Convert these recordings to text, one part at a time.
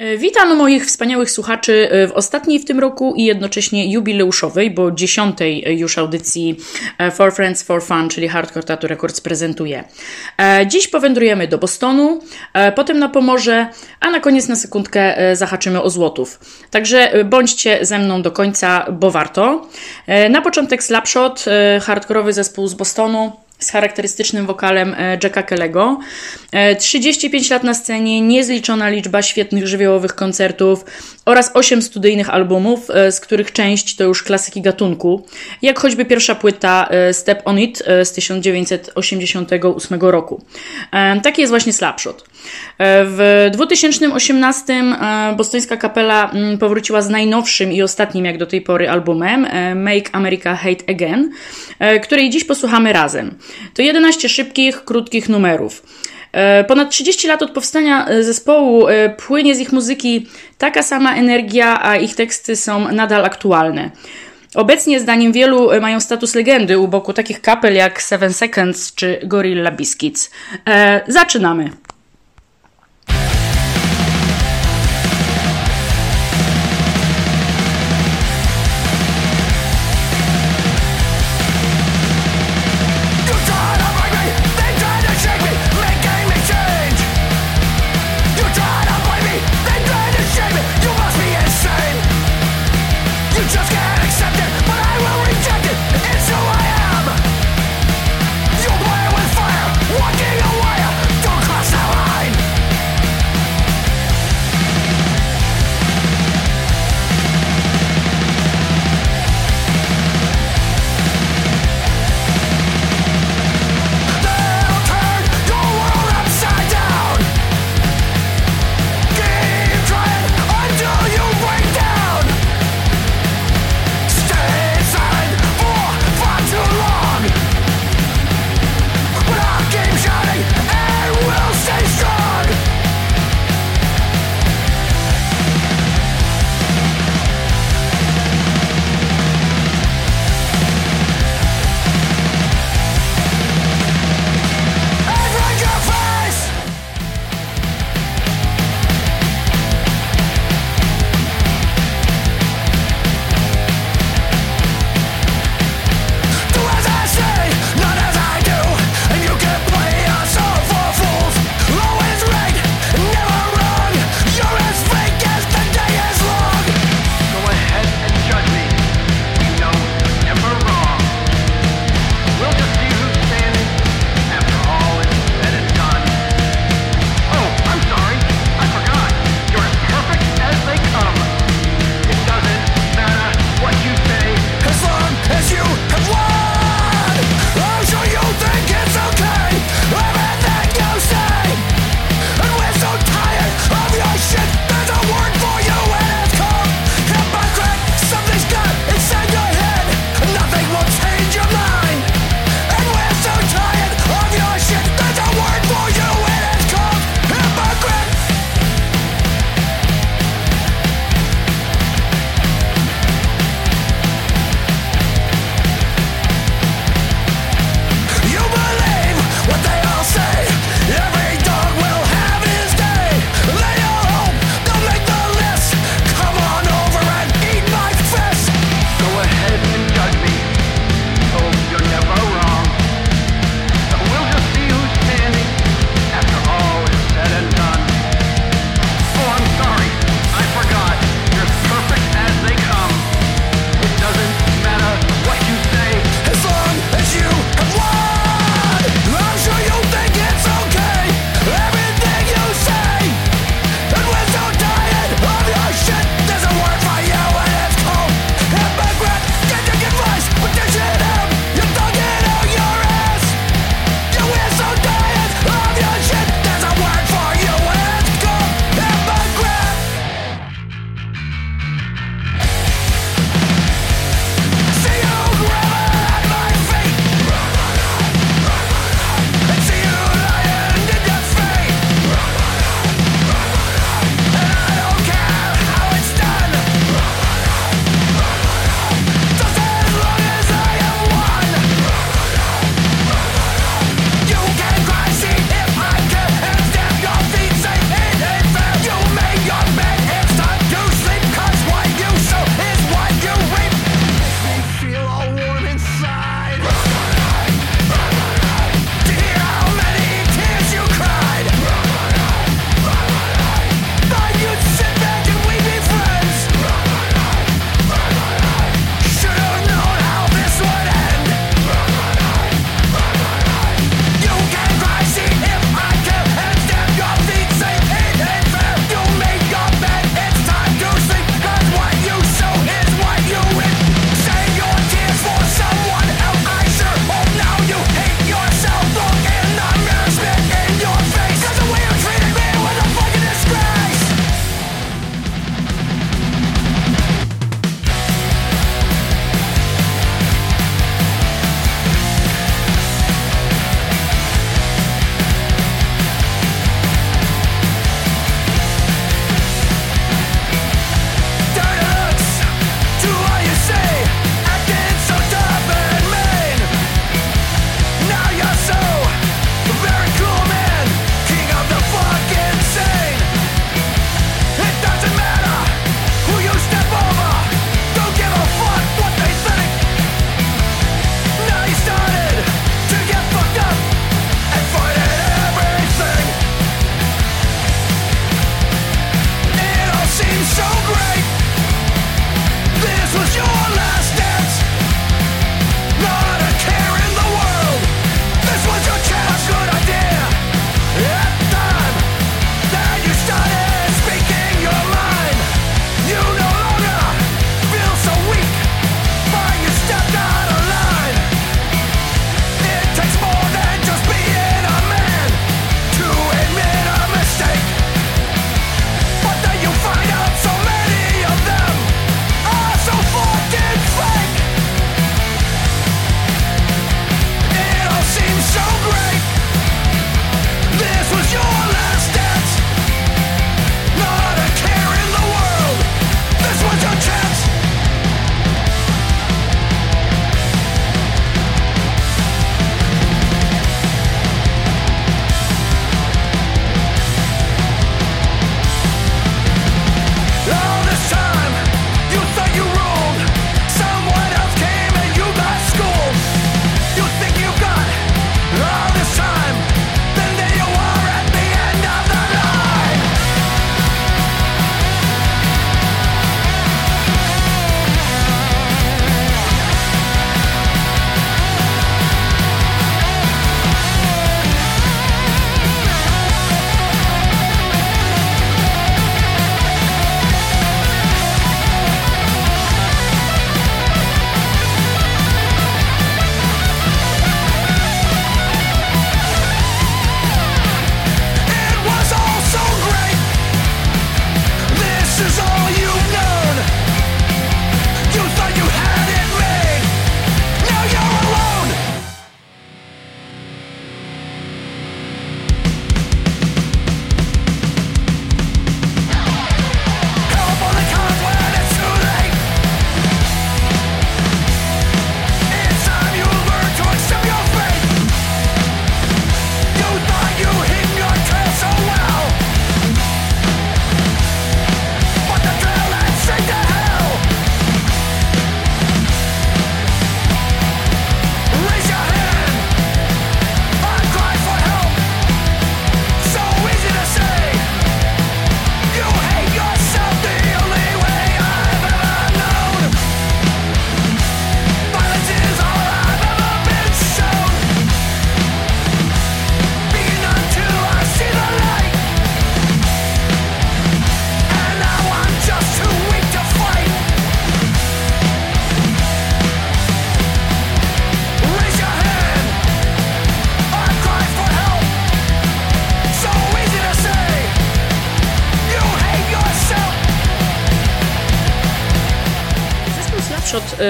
E, witam moich wspaniałych słuchaczy e, w ostatniej w tym roku i jednocześnie jubileuszowej, bo dziesiątej już audycji e, For Friends for Fun, czyli Hardcore Tattoo Records prezentuje. Dziś powędrujemy do Bostonu, potem na Pomorze, a na koniec na sekundkę zahaczymy o złotów. Także bądźcie ze mną do końca, bo warto. Na początek Slapshot, hardkorowy zespół z Bostonu z charakterystycznym wokalem e, Jacka Kellego. 35 e, lat na scenie, niezliczona liczba świetnych żywiołowych koncertów oraz 8 studyjnych albumów, e, z których część to już klasyki gatunku, jak choćby pierwsza płyta Step On It z 1988 roku. Taki jest właśnie Slapshot. W 2018 bostońska kapela mm, powróciła z najnowszym i ostatnim jak do tej pory albumem Make America Hate Again, której dziś posłuchamy razem. To 11 szybkich, krótkich numerów. E, ponad 30 lat od powstania e, zespołu e, płynie z ich muzyki taka sama energia, a ich teksty są nadal aktualne. Obecnie, zdaniem wielu, mają status legendy u boku takich kapel jak Seven Seconds czy Gorilla Biscuits. E, zaczynamy!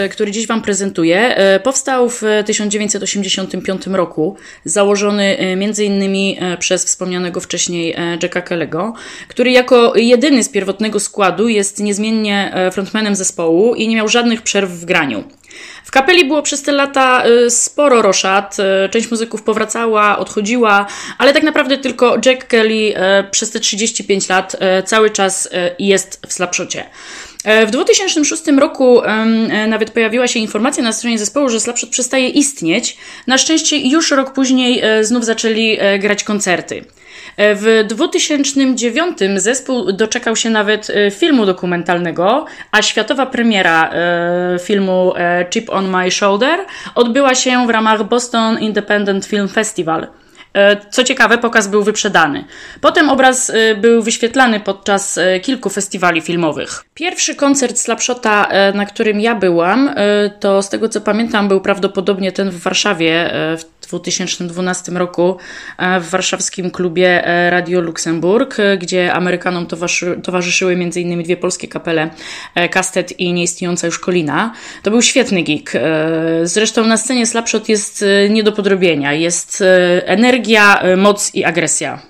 Który dziś Wam prezentuję, e, powstał w 1985 roku, założony e, m.in. przez wspomnianego wcześniej Jacka Kellego, który jako jedyny z pierwotnego składu jest niezmiennie frontmanem zespołu i nie miał żadnych przerw w graniu. W kapeli było przez te lata sporo roszad, część muzyków powracała, odchodziła, ale tak naprawdę tylko Jack Kelly przez te 35 lat cały czas jest w Slapshocie. W 2006 roku nawet pojawiła się informacja na stronie zespołu, że Slapshot przestaje istnieć. Na szczęście już rok później znów zaczęli grać koncerty. W 2009 zespół doczekał się nawet filmu dokumentalnego, a światowa premiera filmu Chip on My Shoulder odbyła się w ramach Boston Independent Film Festival. E, co ciekawe, pokaz był wyprzedany. Potem obraz e, był wyświetlany podczas e, kilku festiwali filmowych. Pierwszy koncert Slapshota, na którym ja byłam, to z tego co pamiętam, był prawdopodobnie ten w Warszawie w 2012 roku w warszawskim klubie Radio Luksemburg, gdzie Amerykanom towarzy, towarzyszyły m.in. dwie polskie kapele, Kastet i nieistniejąca już Kolina. To był świetny gig. Zresztą na scenie Slapshot jest nie do podrobienia. Jest energia moc i agresja.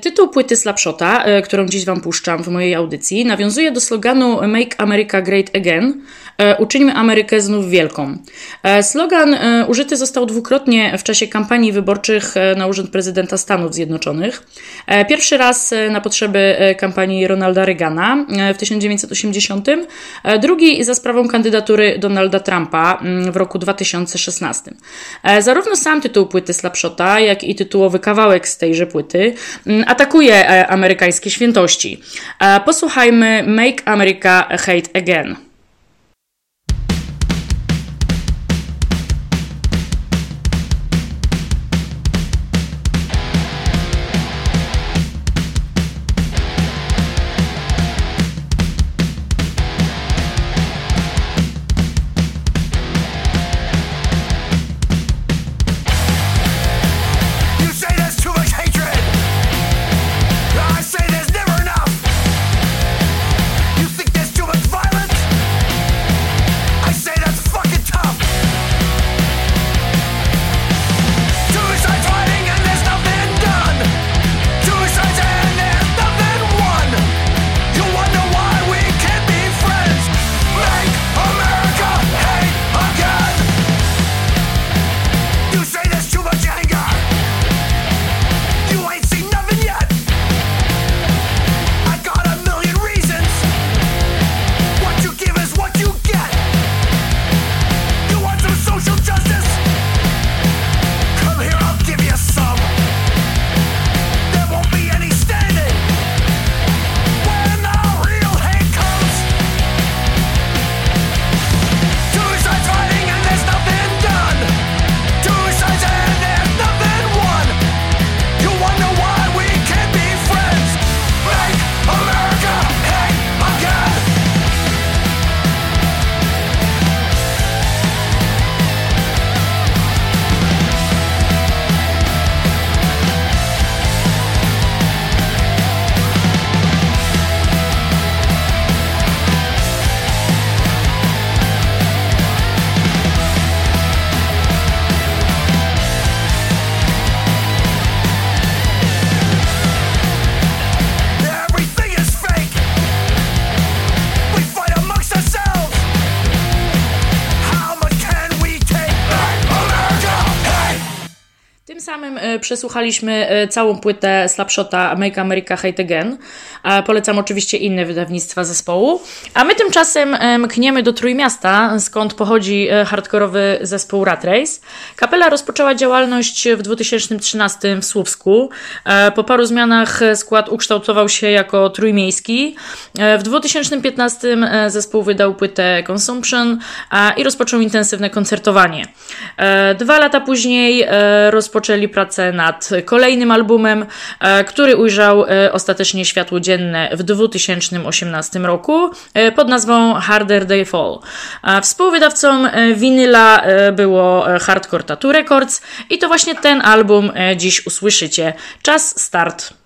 Tytuł płyty Slapshota, e, którą dziś Wam puszczam w mojej audycji, nawiązuje do sloganu Make America Great Again, e, uczyńmy Amerykę znów wielką. Slogan użyty został dwukrotnie w czasie kampanii wyborczych na urząd prezydenta Stanów Zjednoczonych. Pierwszy raz na potrzeby kampanii Ronalda Reagana w 1980, drugi za sprawą kandydatury Donalda Trumpa mm, w roku 2016. Zarówno sam tytuł płyty Slapshota, jak i tytułowy kawałek z tejże płyty atakuje e, amerykańskie świętości. E, posłuchajmy Make America Hate Again. Przesłuchaliśmy e, całą płytę Slapshota Make America Hate Again. Polecam oczywiście inne wydawnictwa zespołu. A my tymczasem e, mkniemy do Trójmiasta, skąd pochodzi e, hardkorowy zespół Rat Race. Kapela rozpoczęła działalność w 2013 w Słupsku. Po paru zmianach skład ukształtował się jako trójmiejski. W 2015 zespół wydał płytę Consumption i rozpoczął intensywne koncertowanie. Dwa lata później rozpoczęli pracę nad kolejnym albumem, e, który ujrzał e, ostatecznie światło dzienne w 2018 roku e, pod nazwą Harder They Fall. Współwydawcą winyla było Hardcore Tattoo Records i to właśnie ten album dziś usłyszycie. Czas start.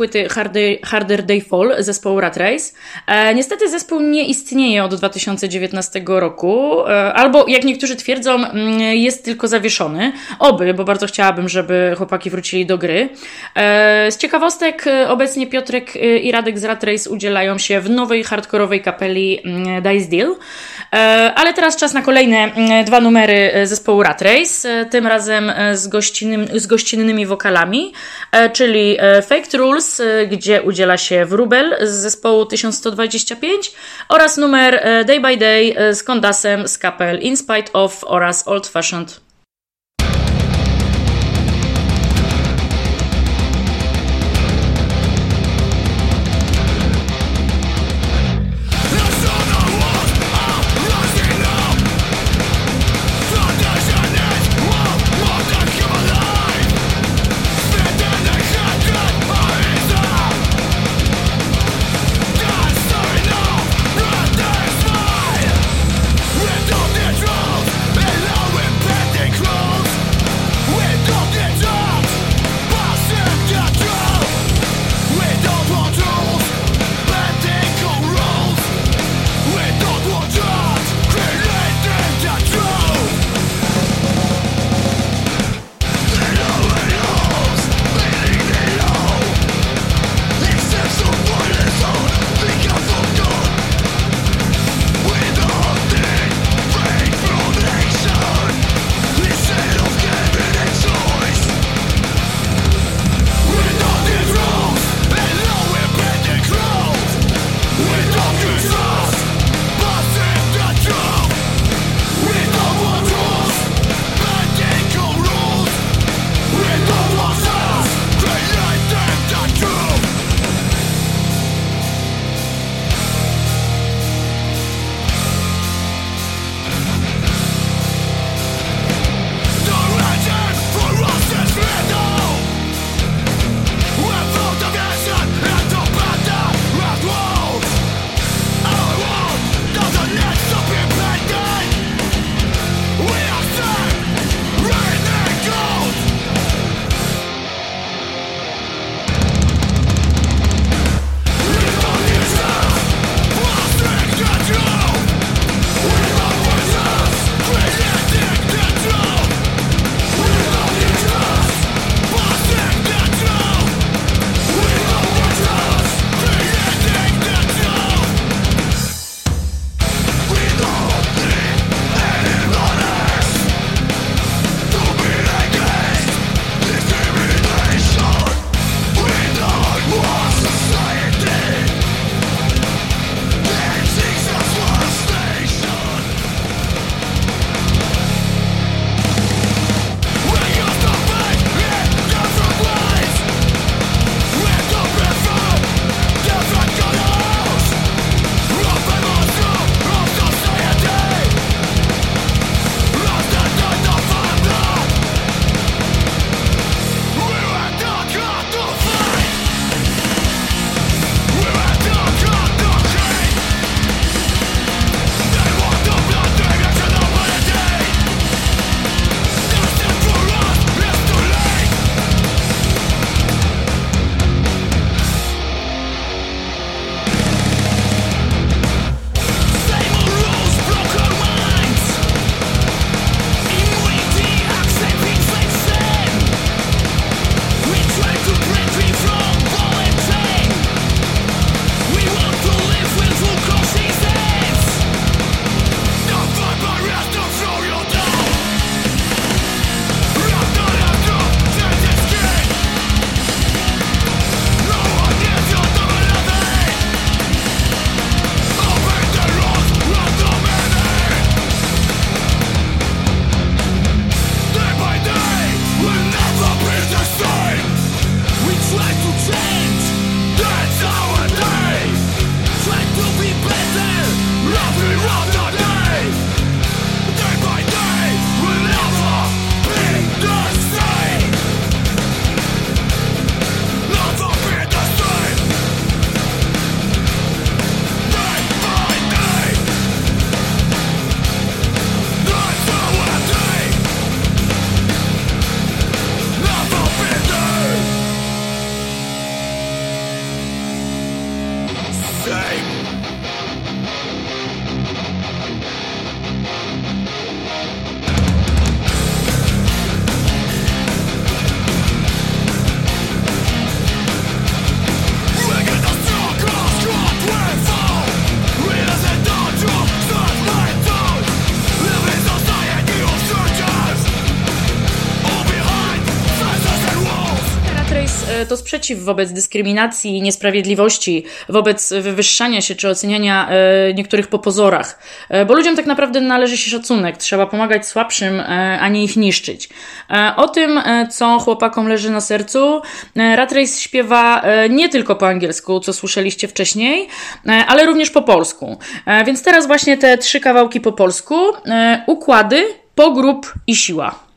Płyty Harder, Harder Day Fall zespołu Rat Race. E, niestety zespół nie istnieje od 2019 roku, e, albo jak niektórzy twierdzą, mm, jest tylko zawieszony. Oby, bo bardzo chciałabym, żeby chłopaki wrócili do gry. E, z ciekawostek, e, obecnie Piotrek e, i Radek z Rat Race udzielają się w nowej hardkorowej kapeli mm, Dice Deal. E, ale teraz czas na kolejne mm, dwa numery zespołu Rat Race, tym razem z, gościnnym, z gościnnymi wokalami, czyli Fake Rules, gdzie udziela się Wrubel z zespołu 1125 oraz numer Day by Day z Kondasem z kapel In Spite of oraz Old Fashioned. Sprzeciw wobec dyskryminacji i niesprawiedliwości, wobec wywyższania się czy oceniania e, niektórych po pozorach. E, bo ludziom tak naprawdę należy się szacunek, trzeba pomagać słabszym, e, a nie ich niszczyć. O tym, co chłopakom leży na sercu, Rat Race śpiewa nie tylko po angielsku, co słyszeliście wcześniej, ale również po polsku. Więc teraz właśnie te trzy kawałki po polsku. Układy, pogród i siła.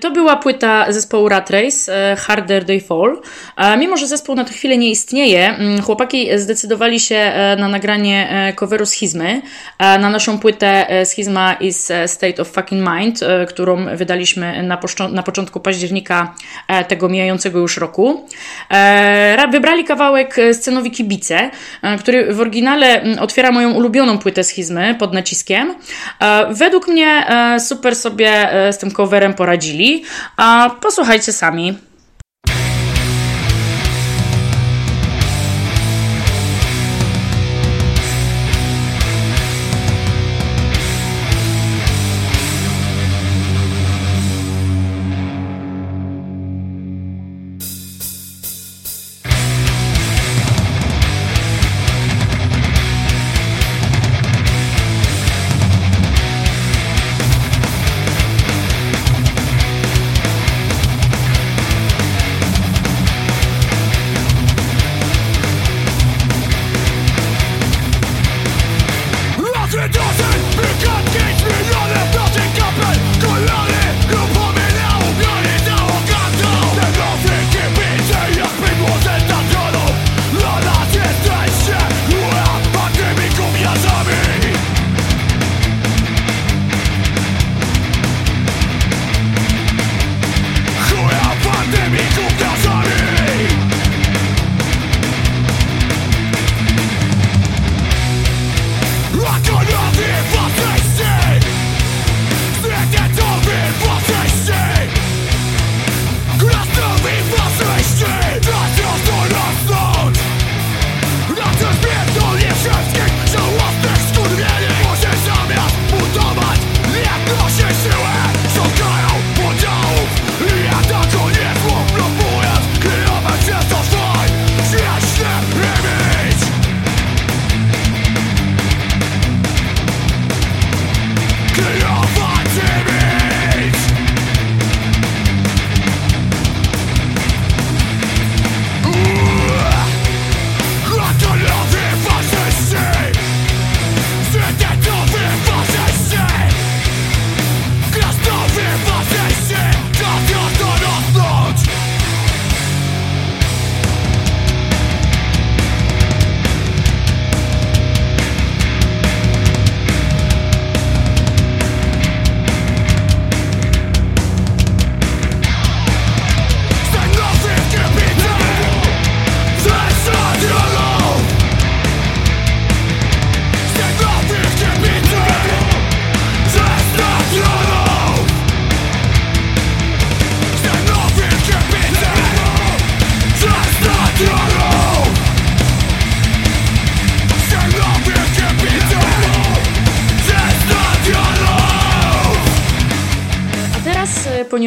To była płyta zespołu Rat Race, e, Harder They Fall. Mimo, że zespół na tę chwilę nie istnieje, mm, chłopaki zdecydowali się e, na nagranie coveru Schizmy na naszą płytę Schizma is State of Fucking Mind, którą wydaliśmy na, na początku października tego mijającego już roku. Wybrali kawałek scenowi Kibice, który w oryginale mm, otwiera moją ulubioną płytę Schizmy pod naciskiem. Według mnie super sobie z tym coverem poradzili a posłuchajcie sami.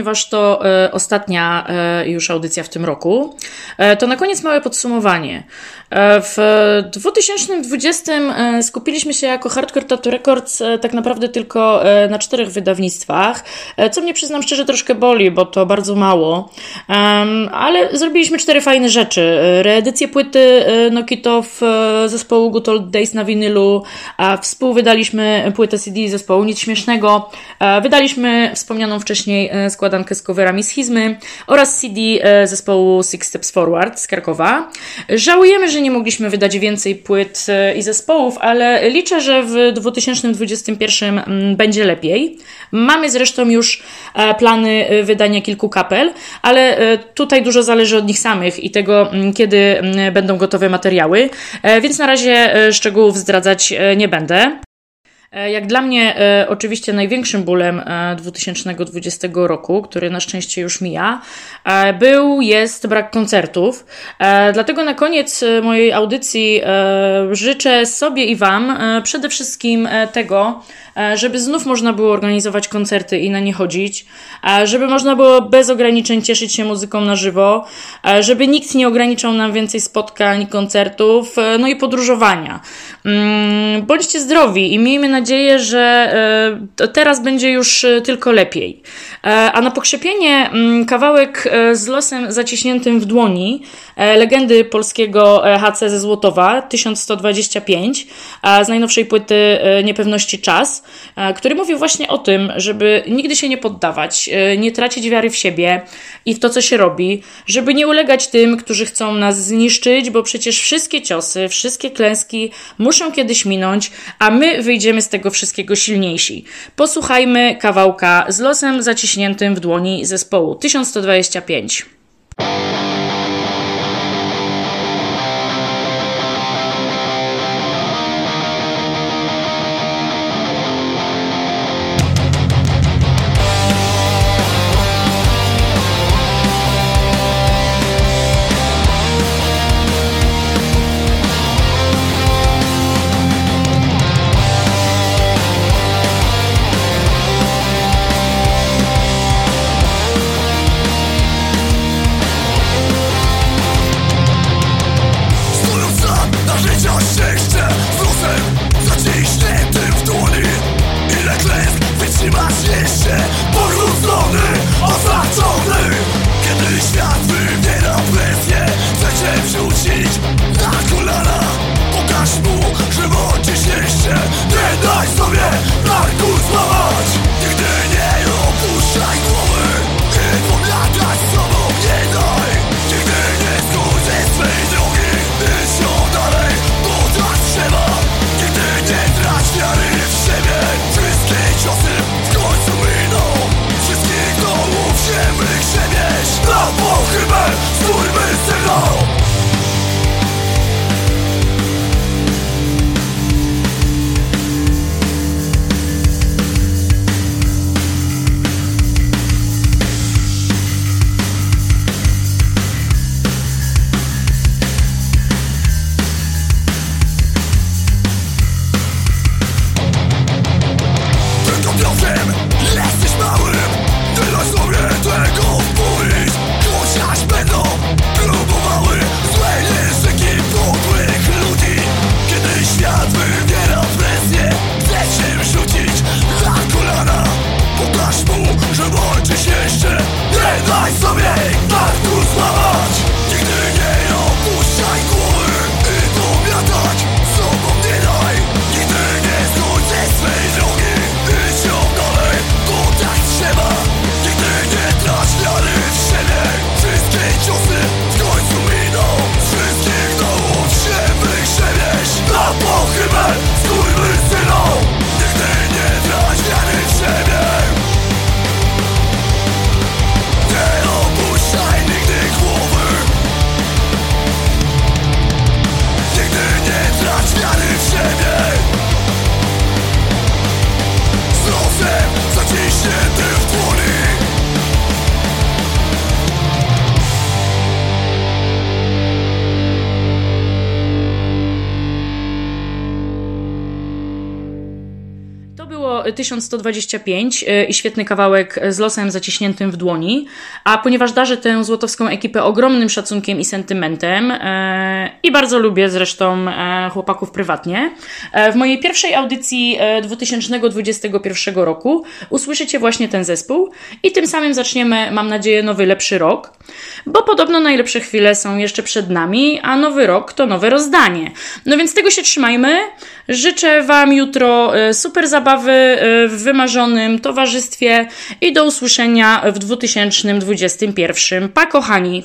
Ponieważ to e, ostatnia e, już audycja w tym roku, e, to na koniec małe podsumowanie. W 2020 skupiliśmy się jako Hardcore Tattoo Records tak naprawdę tylko na czterech wydawnictwach, co mnie przyznam szczerze troszkę boli, bo to bardzo mało, ale zrobiliśmy cztery fajne rzeczy. Reedycję płyty Nokitow zespołu Good Old Days na winylu, współwydaliśmy płytę CD zespołu Nic Śmiesznego, wydaliśmy wspomnianą wcześniej składankę z coverami schizmy oraz CD e, zespołu Six Steps Forward z Krakowa. Żałujemy, że nie mogliśmy wydać więcej płyt e, i zespołów, ale liczę, że w 2021 mm, będzie lepiej. Mamy zresztą już e, plany wydania kilku kapel, ale tutaj dużo zależy od nich samych i tego, mm, kiedy mm, będą gotowe materiały, więc na razie szczegółów zdradzać nie będę. E, jak dla mnie, e, oczywiście największym bólem 2020 e, roku, który na szczęście już mija, był, jest brak koncertów. Dlatego na koniec mojej audycji życzę sobie i Wam przede wszystkim tego, żeby znów można było organizować koncerty i na nie chodzić, żeby można było bez ograniczeń cieszyć się muzyką na żywo, żeby nikt nie ograniczał nam więcej spotkań, koncertów, no i podróżowania. Mm, bądźcie zdrowi i miejmy nadzieję, nadzieję, że teraz będzie już tylko lepiej. A na pokrzepienie mm, kawałek z losem zaciśniętym w dłoni legendy polskiego HC ze Złotowa 1125 z najnowszej płyty Niepewności Czas, który mówił właśnie o tym, żeby nigdy się nie poddawać, nie tracić wiary w siebie i w to, co się robi, żeby nie ulegać tym, którzy chcą nas zniszczyć, bo przecież wszystkie ciosy, wszystkie klęski muszą kiedyś minąć, a my wyjdziemy z tego wszystkiego silniejsi. Posłuchajmy kawałka z losem zaciśniętym w dłoni zespołu 1125. 1125 e, i świetny kawałek z losem zaciśniętym w dłoni. A ponieważ darzę tę złotowską ekipę ogromnym szacunkiem i sentymentem e, i bardzo lubię zresztą e, chłopaków prywatnie, w mojej pierwszej audycji 2021 roku usłyszycie właśnie ten zespół i tym samym zaczniemy, mam nadzieję, nowy, lepszy rok, bo podobno najlepsze chwile są jeszcze przed nami, a nowy rok to nowe rozdanie. No więc tego się trzymajmy. Życzę Wam jutro super zabawy w wymarzonym towarzystwie i do usłyszenia w 2021. Pa kochani!